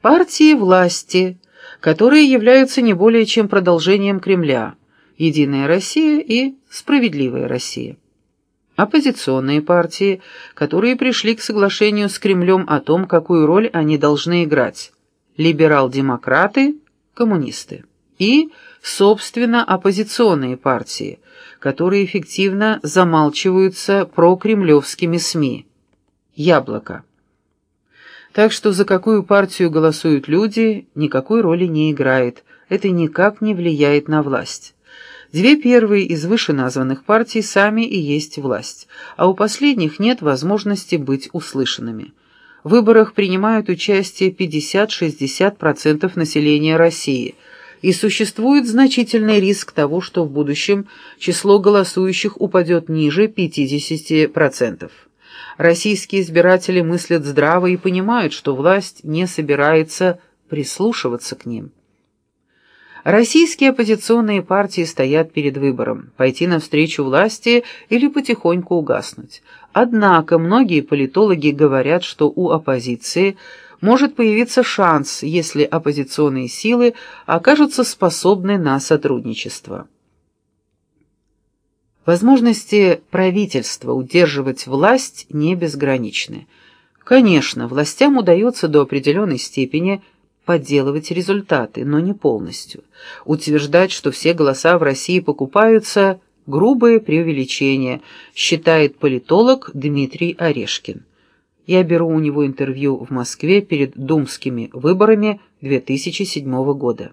Партии власти, которые являются не более чем продолжением Кремля, Единая Россия и Справедливая Россия. Оппозиционные партии, которые пришли к соглашению с Кремлем о том, какую роль они должны играть. Либерал-демократы, коммунисты. И, собственно, оппозиционные партии, которые эффективно замалчиваются прокремлевскими СМИ. Яблоко. Так что за какую партию голосуют люди, никакой роли не играет, это никак не влияет на власть. Две первые из вышеназванных партий сами и есть власть, а у последних нет возможности быть услышанными. В выборах принимают участие 50-60% населения России, и существует значительный риск того, что в будущем число голосующих упадет ниже 50%. Российские избиратели мыслят здраво и понимают, что власть не собирается прислушиваться к ним. Российские оппозиционные партии стоят перед выбором – пойти навстречу власти или потихоньку угаснуть. Однако многие политологи говорят, что у оппозиции может появиться шанс, если оппозиционные силы окажутся способны на сотрудничество. Возможности правительства удерживать власть не безграничны. Конечно, властям удается до определенной степени подделывать результаты, но не полностью. Утверждать, что все голоса в России покупаются – грубое преувеличение, считает политолог Дмитрий Орешкин. Я беру у него интервью в Москве перед думскими выборами 2007 года.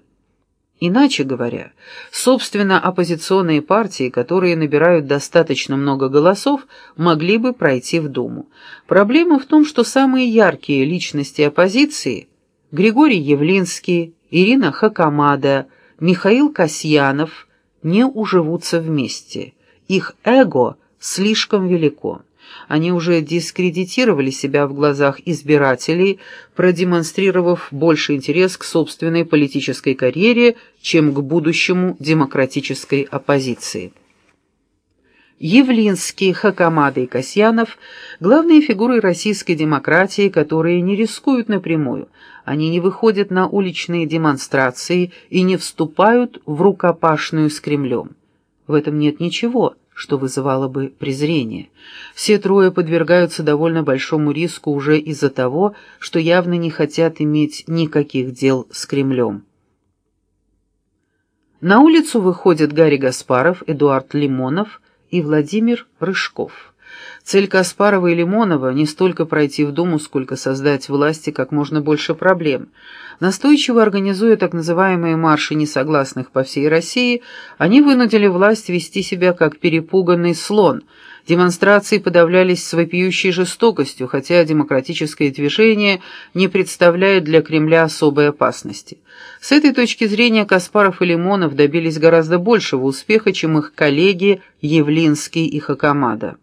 Иначе говоря, собственно, оппозиционные партии, которые набирают достаточно много голосов, могли бы пройти в Думу. Проблема в том, что самые яркие личности оппозиции – Григорий Явлинский, Ирина Хакамада, Михаил Касьянов – не уживутся вместе. Их эго слишком велико. Они уже дискредитировали себя в глазах избирателей, продемонстрировав больше интерес к собственной политической карьере, чем к будущему демократической оппозиции. Явлинский, Хакамада и Касьянов – главные фигуры российской демократии, которые не рискуют напрямую, они не выходят на уличные демонстрации и не вступают в рукопашную с Кремлем. В этом нет ничего – что вызывало бы презрение. Все трое подвергаются довольно большому риску уже из-за того, что явно не хотят иметь никаких дел с Кремлем. На улицу выходят Гарри Гаспаров, Эдуард Лимонов и Владимир Рыжков. Цель Каспарова и Лимонова не столько пройти в Думу, сколько создать власти как можно больше проблем. Настойчиво организуя так называемые марши несогласных по всей России, они вынудили власть вести себя как перепуганный слон. Демонстрации подавлялись с вопиющей жестокостью, хотя демократическое движение не представляет для Кремля особой опасности. С этой точки зрения Каспаров и Лимонов добились гораздо большего успеха, чем их коллеги Явлинский и Хакамада.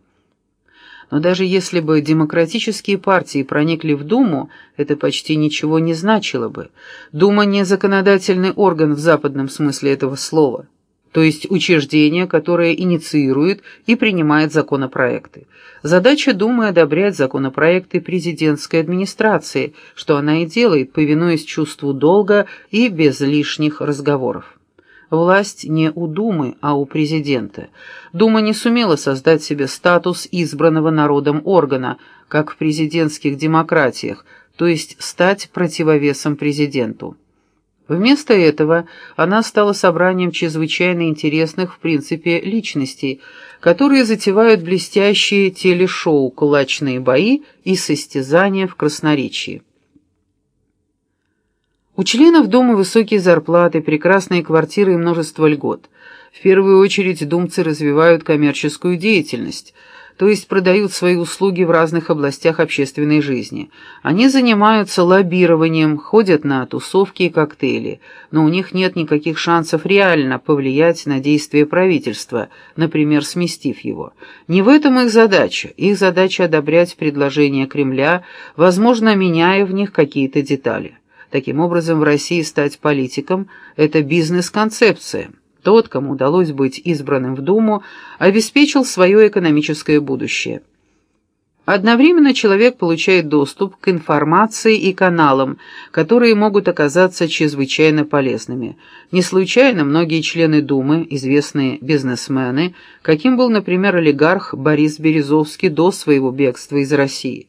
Но даже если бы демократические партии проникли в Думу, это почти ничего не значило бы. Дума не законодательный орган в западном смысле этого слова, то есть учреждение, которое инициирует и принимает законопроекты. Задача Думы – одобрять законопроекты президентской администрации, что она и делает, повинуясь чувству долга и без лишних разговоров. Власть не у Думы, а у президента. Дума не сумела создать себе статус избранного народом органа, как в президентских демократиях, то есть стать противовесом президенту. Вместо этого она стала собранием чрезвычайно интересных в принципе личностей, которые затевают блестящие телешоу «Кулачные бои» и состязания в красноречии. У членов Дома высокие зарплаты, прекрасные квартиры и множество льгот. В первую очередь думцы развивают коммерческую деятельность, то есть продают свои услуги в разных областях общественной жизни. Они занимаются лоббированием, ходят на тусовки и коктейли, но у них нет никаких шансов реально повлиять на действия правительства, например, сместив его. Не в этом их задача. Их задача одобрять предложения Кремля, возможно, меняя в них какие-то детали. Таким образом, в России стать политиком – это бизнес-концепция. Тот, кому удалось быть избранным в Думу, обеспечил свое экономическое будущее. Одновременно человек получает доступ к информации и каналам, которые могут оказаться чрезвычайно полезными. Не случайно многие члены Думы, известные бизнесмены, каким был, например, олигарх Борис Березовский до своего бегства из России.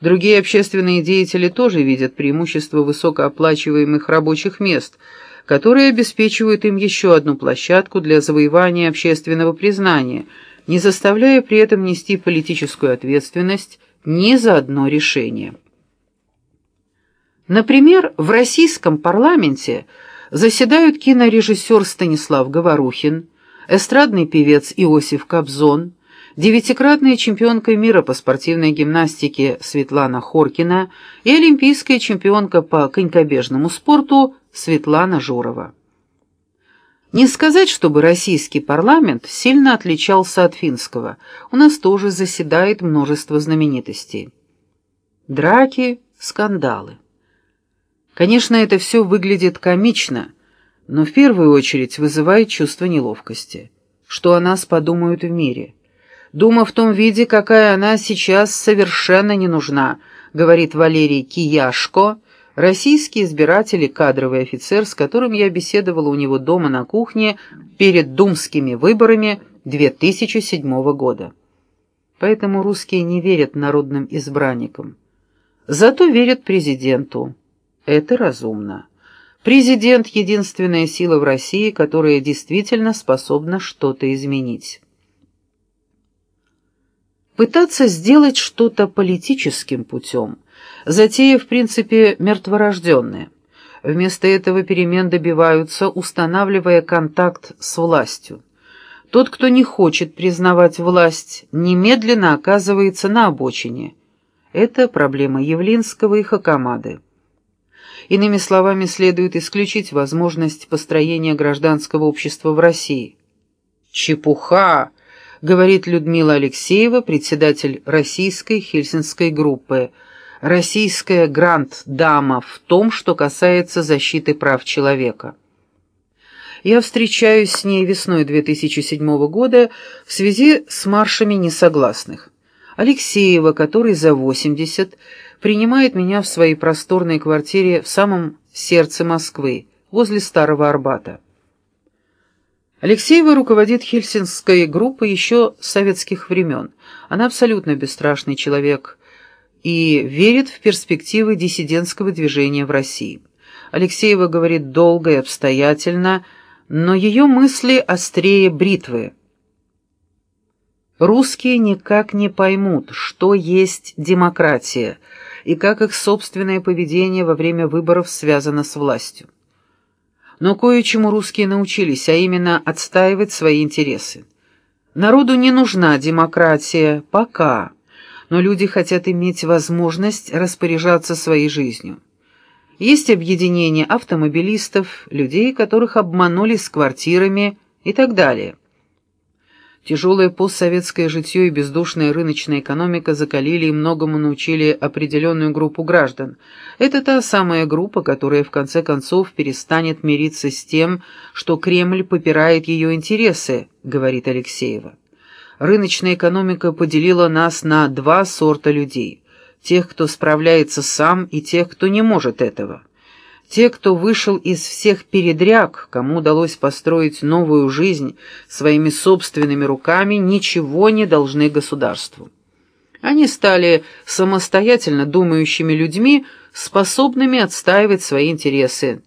Другие общественные деятели тоже видят преимущество высокооплачиваемых рабочих мест, которые обеспечивают им еще одну площадку для завоевания общественного признания – не заставляя при этом нести политическую ответственность ни за одно решение. Например, в российском парламенте заседают кинорежиссер Станислав Говорухин, эстрадный певец Иосиф Кобзон, девятикратная чемпионка мира по спортивной гимнастике Светлана Хоркина и олимпийская чемпионка по конькобежному спорту Светлана Журова. Не сказать, чтобы российский парламент сильно отличался от финского. У нас тоже заседает множество знаменитостей. Драки, скандалы. Конечно, это все выглядит комично, но в первую очередь вызывает чувство неловкости. Что о нас подумают в мире? Дума в том виде, какая она сейчас, совершенно не нужна, говорит Валерий Кияшко, Российский избиратель и кадровый офицер, с которым я беседовала у него дома на кухне перед думскими выборами 2007 года. Поэтому русские не верят народным избранникам. Зато верят президенту. Это разумно. Президент — единственная сила в России, которая действительно способна что-то изменить. Пытаться сделать что-то политическим путем — Затея, в принципе, мертворожденная. Вместо этого перемен добиваются, устанавливая контакт с властью. Тот, кто не хочет признавать власть, немедленно оказывается на обочине. Это проблема Явлинского и Хакамады. Иными словами, следует исключить возможность построения гражданского общества в России. «Чепуха!» — говорит Людмила Алексеева, председатель российской хельсинской группы – российская гранд-дама в том, что касается защиты прав человека. Я встречаюсь с ней весной 2007 года в связи с маршами несогласных. Алексеева, который за 80, принимает меня в своей просторной квартире в самом сердце Москвы, возле Старого Арбата. Алексеева руководит хельсинской группой еще с советских времен. Она абсолютно бесстрашный человек, и верит в перспективы диссидентского движения в России. Алексеева говорит долго и обстоятельно, но ее мысли острее бритвы. Русские никак не поймут, что есть демократия и как их собственное поведение во время выборов связано с властью. Но кое-чему русские научились, а именно отстаивать свои интересы. Народу не нужна демократия пока но люди хотят иметь возможность распоряжаться своей жизнью. Есть объединения автомобилистов, людей, которых обманули с квартирами и так далее. Тяжелое постсоветское житье и бездушная рыночная экономика закалили и многому научили определенную группу граждан. Это та самая группа, которая в конце концов перестанет мириться с тем, что Кремль попирает ее интересы, говорит Алексеева. Рыночная экономика поделила нас на два сорта людей. Тех, кто справляется сам, и тех, кто не может этого. Те, кто вышел из всех передряг, кому удалось построить новую жизнь своими собственными руками, ничего не должны государству. Они стали самостоятельно думающими людьми, способными отстаивать свои интересы.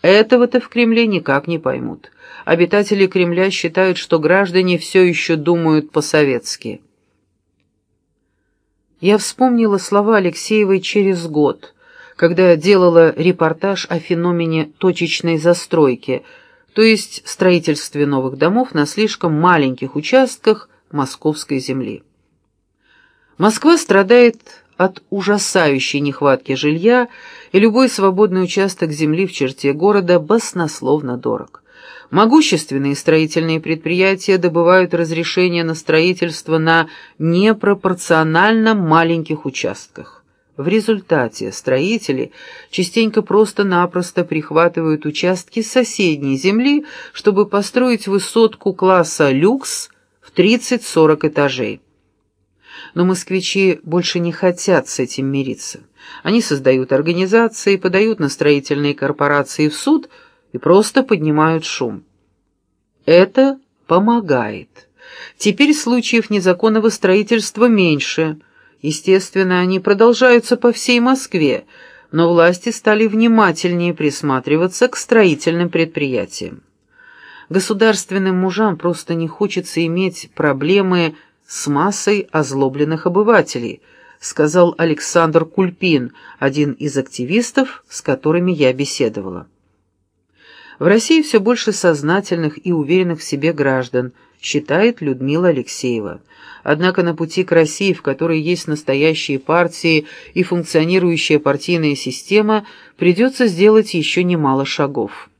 Этого-то в Кремле никак не поймут обитатели Кремля считают, что граждане все еще думают по-советски. Я вспомнила слова Алексеевой через год, когда делала репортаж о феномене точечной застройки, то есть строительстве новых домов на слишком маленьких участках московской земли. Москва страдает от ужасающей нехватки жилья, и любой свободный участок земли в черте города баснословно дорог. Могущественные строительные предприятия добывают разрешение на строительство на непропорционально маленьких участках. В результате строители частенько просто-напросто прихватывают участки соседней земли, чтобы построить высотку класса люкс в 30-40 этажей. Но москвичи больше не хотят с этим мириться. Они создают организации, подают на строительные корпорации в суд и просто поднимают шум. Это помогает. Теперь случаев незаконного строительства меньше. Естественно, они продолжаются по всей Москве, но власти стали внимательнее присматриваться к строительным предприятиям. Государственным мужам просто не хочется иметь проблемы с массой озлобленных обывателей, сказал Александр Кульпин, один из активистов, с которыми я беседовала. В России все больше сознательных и уверенных в себе граждан, считает Людмила Алексеева. Однако на пути к России, в которой есть настоящие партии и функционирующая партийная система, придется сделать еще немало шагов.